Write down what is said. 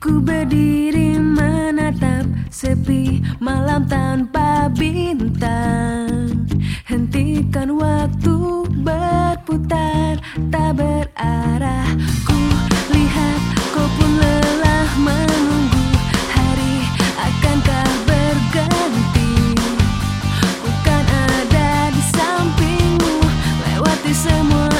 Ku berdiri menatap sepi malam tanpa bintang. Hentikan waktu berputar tak berarah. Ku lihat kau pun lelah menunggu. Hari akan akankah berganti? Ku kan ada di sampingmu Lewati semua